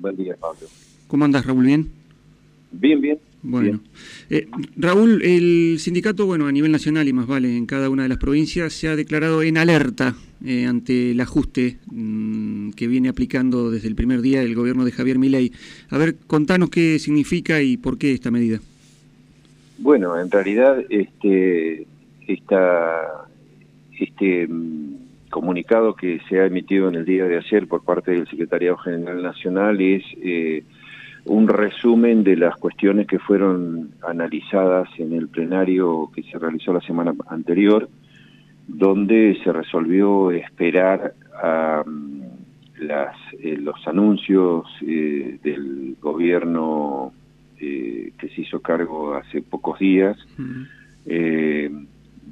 Buen día, Pablo. ¿Cómo andas, Raúl? ¿Bien? Bien, bien. Bueno, eh, Raúl, el sindicato, bueno, a nivel nacional y más vale en cada una de las provincias, se ha declarado en alerta eh, ante el ajuste mm, que viene aplicando desde el primer día el gobierno de Javier Milei. A ver, contanos qué significa y por qué esta medida. Bueno, en realidad este, esta, este mm, comunicado que se ha emitido en el día de ayer por parte del Secretariado General Nacional es... Eh, un resumen de las cuestiones que fueron analizadas en el plenario que se realizó la semana anterior, donde se resolvió esperar a mm, las, eh, los anuncios eh, del gobierno eh, que se hizo cargo hace pocos días,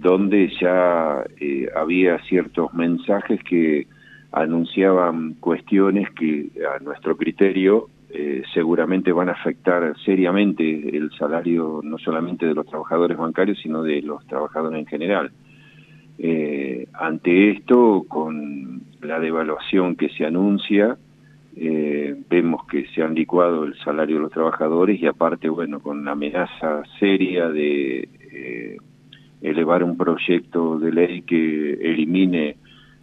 donde ya había ciertos mensajes que anunciaban cuestiones que a nuestro criterio eh, seguramente van a afectar seriamente el salario no solamente de los trabajadores bancarios, sino de los trabajadores en general. Eh, ante esto, con la devaluación que se anuncia, eh, vemos que se han licuado el salario de los trabajadores y aparte, bueno, con la amenaza seria de elevar un proyecto de ley que elimine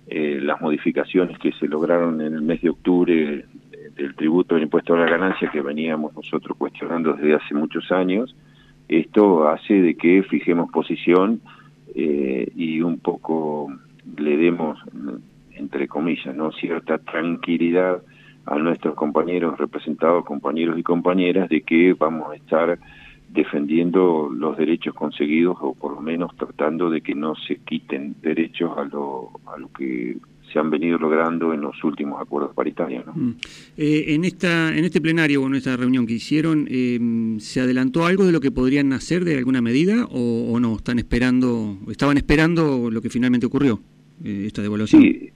las modificaciones que se lograron en el mes de octubre del tributo del impuesto a la ganancia que veníamos nosotros cuestionando desde hace muchos años, esto hace de que fijemos posición eh, y un poco le demos, entre comillas, no cierta tranquilidad a nuestros compañeros representados, compañeros y compañeras, de que vamos a estar defendiendo los derechos conseguidos o por lo menos tratando de que no se quiten derechos a lo, a lo que se han venido logrando en los últimos acuerdos paritarios. ¿no? Mm. Eh, en esta en este plenario o en esta reunión que hicieron, eh, ¿se adelantó algo de lo que podrían hacer de alguna medida o, no? ¿Están esperando, estaban esperando lo que finalmente ocurrió, eh, esta devaluación? Sí,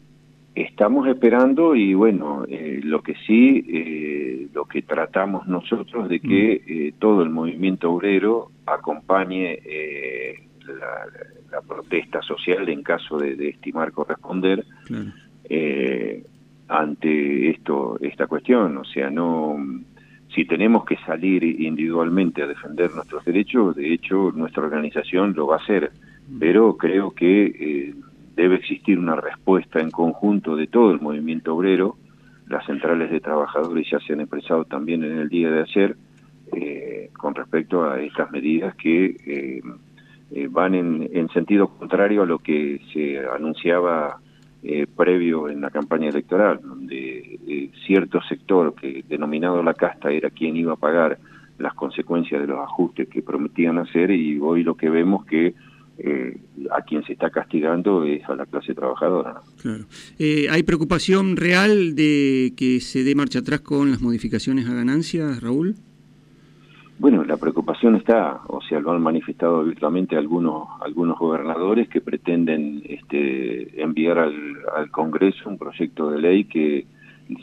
estamos esperando y bueno, lo que sí, lo que tratamos nosotros de que mm. todo el movimiento obrero acompañe la la protesta social en caso de, estimar corresponder eh, ante esto esta cuestión o sea no si tenemos que salir individualmente a defender nuestros derechos de hecho nuestra organización lo va a hacer mm. pero creo que eh, debe existir una respuesta en conjunto de todo el movimiento obrero. Las centrales de trabajadores ya se han expresado también en el día de ayer eh, con respecto a estas medidas que eh, van en, sentido contrario a lo que se anunciaba eh, previo en la campaña electoral, donde eh, cierto sector que denominado la casta era quien iba a pagar las consecuencias de los ajustes que prometían hacer y hoy lo que vemos que a quien se está castigando es a la clase trabajadora. Claro. ¿Hay preocupación real de que se dé marcha atrás con las modificaciones a ganancias, Raúl? Bueno, la preocupación está, o sea, lo han manifestado abiertamente algunos algunos gobernadores que pretenden este, enviar al, al Congreso un proyecto de ley que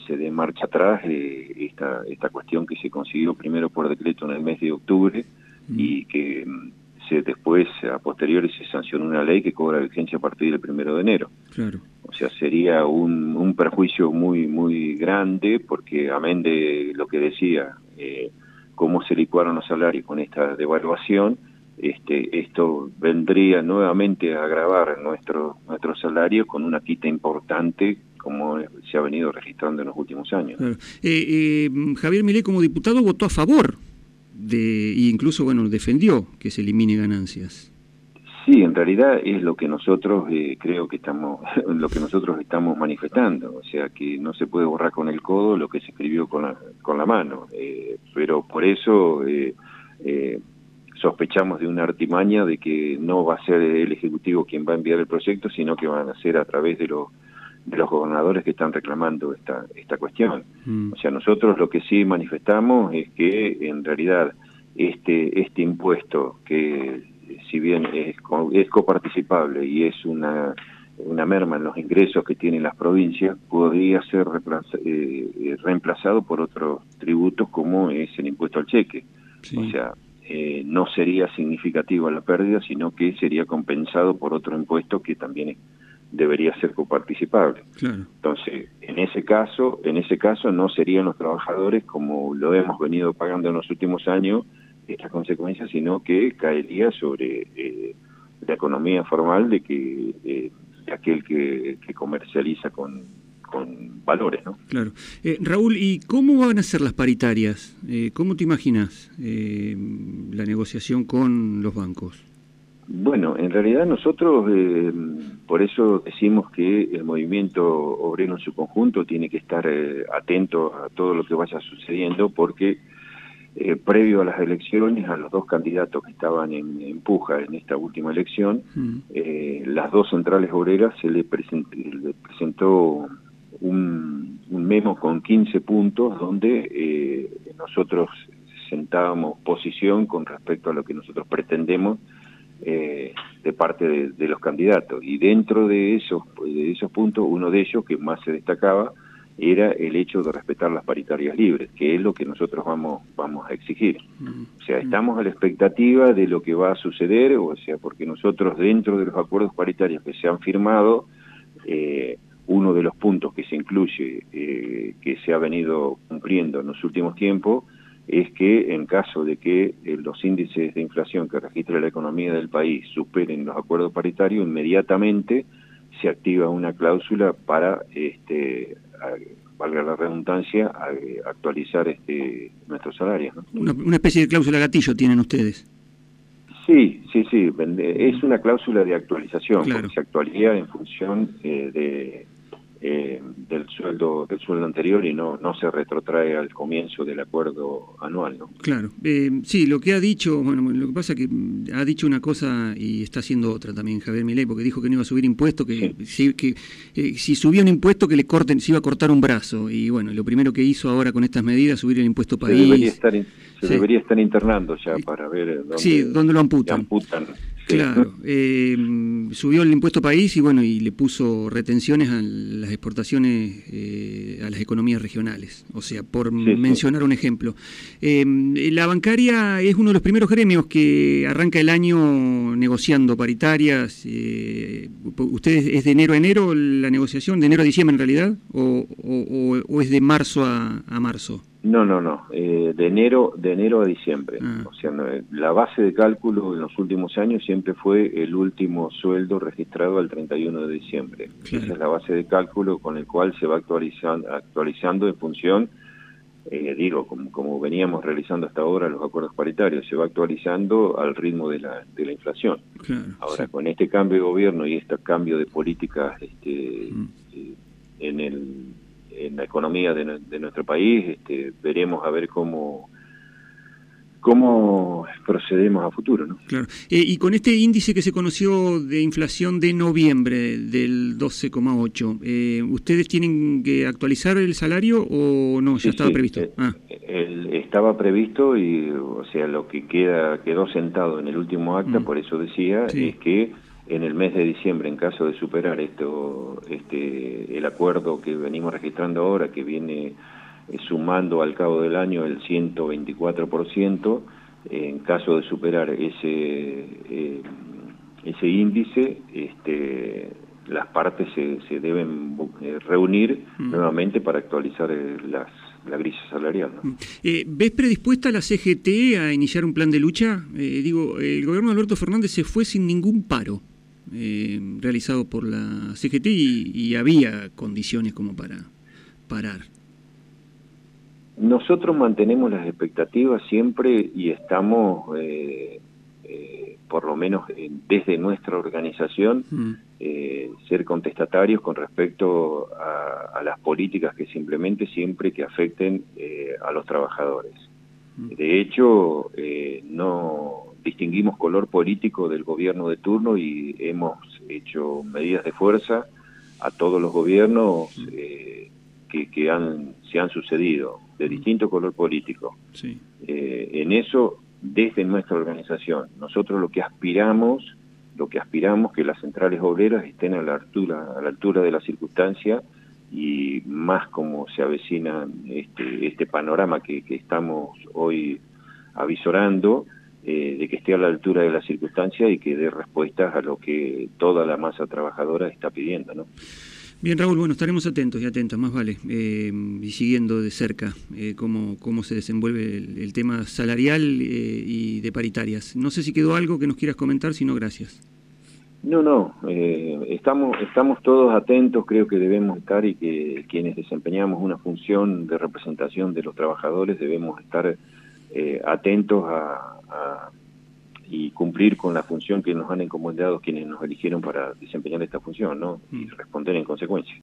se dé marcha atrás de esta, esta cuestión que se consiguió primero por decreto en el mes de octubre mm. y que mm, se después, a posteriori, se sancionó una ley que cobra vigencia a partir del primero de enero. Claro. O sea, sería un, un perjuicio muy, muy grande porque, amén de lo que decía... Eh, cómo se licuaron los salarios con esta devaluación, este, esto vendría nuevamente a agravar nuestro, nuestro salario con una quita importante como se ha venido registrando en los últimos años. Eh, eh, Javier Milei como diputado votó a favor de, e incluso bueno defendió que se elimine ganancias. Sí, en realidad es lo que nosotros eh, creo que estamos, lo que nosotros estamos manifestando, o sea que no se puede borrar con el codo lo que se escribió con la, con la mano, eh, pero por eso eh, sospechamos de una artimaña de que no va a ser el ejecutivo quien va a enviar el proyecto, sino que van a ser a través de los de los gobernadores que están reclamando esta esta cuestión. Mm. O sea, nosotros lo que sí manifestamos es que en realidad este este impuesto que si bien es, es coparticipable y es una, una merma en los ingresos que tienen las provincias, podría ser eh, reemplazado por otros tributos como es el impuesto al cheque. O sea, eh, no sería significativa la pérdida, sino que sería compensado por otro impuesto que también debería ser coparticipable. Entonces, en ese caso, en ese caso no serían los trabajadores como lo hemos venido pagando en los últimos años estas consecuencias, sino que caería sobre eh, la economía formal de que eh, aquel que, comercializa con, con valores, ¿no? Claro. Eh, Raúl, ¿y cómo van a ser las paritarias? ¿Cómo te imaginas la negociación con los bancos? Bueno, en realidad nosotros, eh, por eso decimos que el movimiento obrero en su conjunto tiene que estar eh, atento a todo lo que vaya sucediendo, porque eh, previo a las elecciones, a los dos candidatos que estaban en, en puja en esta última elección, mm. las dos centrales obreras se le, presentó un, un, memo con 15 puntos donde nosotros sentábamos posición con respecto a lo que nosotros pretendemos eh, de parte de, los candidatos. Y dentro de esos, de esos puntos, uno de ellos que más se destacaba era el hecho de respetar las paritarias libres, que es lo que nosotros vamos, vamos a exigir. O sea, estamos a la expectativa de lo que va a suceder, o sea, porque nosotros dentro de los acuerdos paritarios que se han firmado, eh, uno de los puntos que se incluye, eh, que se ha venido cumpliendo en los últimos tiempos, es que en caso de que eh, los índices de inflación que registra la economía del país superen los acuerdos paritarios, inmediatamente se activa una cláusula para, este, valga la redundancia, actualizar este, nuestros salarios. Una, especie de cláusula gatillo tienen ustedes. Sí, sí, sí, es una cláusula de actualización, porque se actualiza en función eh, de eh, del sueldo del sueldo anterior y no no se retrotrae al comienzo del acuerdo anual no claro. Eh, sí lo que ha dicho bueno lo que pasa es que ha dicho una cosa y está haciendo otra también Javier Milei porque dijo que no iba a subir impuestos que si que eh, si subía un impuesto que le corten se iba a cortar un brazo. Y bueno lo primero que hizo ahora con estas medidas subir el impuesto país se debería estar, se debería estar internando ya para ver dónde, sí, dónde lo amputan, amputan Claro, eh, subió el impuesto país y bueno, y le puso retenciones a las exportaciones eh, a las economías regionales, o sea, por mencionar un ejemplo. Eh, la bancaria es uno de los primeros gremios que arranca el año negociando paritarias. ¿Ustedes es de enero a enero la negociación, de enero a diciembre en realidad, o, es de marzo a marzo? No, no, no. Eh, de enero de enero a diciembre. Ah. O sea, la base de cálculo en los últimos años siempre fue el último sueldo registrado al 31 de diciembre. Esa es la base de cálculo con el cual se va actualizando, actualizando en función, eh, digo, como, veníamos realizando hasta ahora los acuerdos paritarios, se va actualizando al ritmo de la, de la inflación. ahora, con este cambio de gobierno y este cambio de políticas este, mm. eh, en el en la economía de, nuestro país, este, veremos a ver cómo cómo procedemos a futuro. ¿no? Claro. Eh, y con este índice que se conoció de inflación de noviembre del 12,8, eh, ¿ustedes tienen que actualizar el salario o no? ¿Ya estaba previsto? Eh, ah. estaba previsto y, o sea, lo que queda quedó sentado en el último acta, mm. por eso decía, es que en el mes de diciembre, en caso de superar esto, este, el acuerdo que venimos registrando ahora, que viene eh, sumando al cabo del año el 124%, en caso de superar ese, eh, ese índice, este, las partes se, se deben eh, reunir mm. nuevamente para actualizar las, la grilla salarial. ¿no? Mm. ¿Ves predispuesta la CGT a iniciar un plan de lucha? digo, el gobierno de Alberto Fernández se fue sin ningún paro eh, realizado por la CGT y, había condiciones como para parar. Nosotros mantenemos las expectativas siempre y estamos, eh, eh, por lo menos desde nuestra organización, mm. ser contestatarios con respecto a, las políticas que se implementen siempre que afecten a los trabajadores. Mm. De hecho, no distinguimos color político del gobierno de turno y hemos hecho medidas de fuerza a todos los gobiernos eh, que, han, se han sucedido, de distinto color político. Eh, en eso, desde nuestra organización, nosotros lo que aspiramos, lo que aspiramos que las centrales obreras estén a la altura, a la altura de la circunstancia y más como se avecina este, este panorama que, que estamos hoy avisorando, eh, de que esté a la altura de la circunstancia y que dé respuestas a lo que toda la masa trabajadora está pidiendo, ¿no? Bien, Raúl, bueno, estaremos atentos y atentas, más vale, eh, y siguiendo de cerca eh, cómo, cómo se desenvuelve el, tema salarial y de paritarias. No sé si quedó algo que nos quieras comentar, si no, gracias. No, no, estamos, estamos todos atentos, creo que debemos estar y que quienes desempeñamos una función de representación de los trabajadores debemos estar atentos a, y cumplir con la función que nos han encomendado quienes nos eligieron para desempeñar esta función, ¿no? Y mm. responder en consecuencia.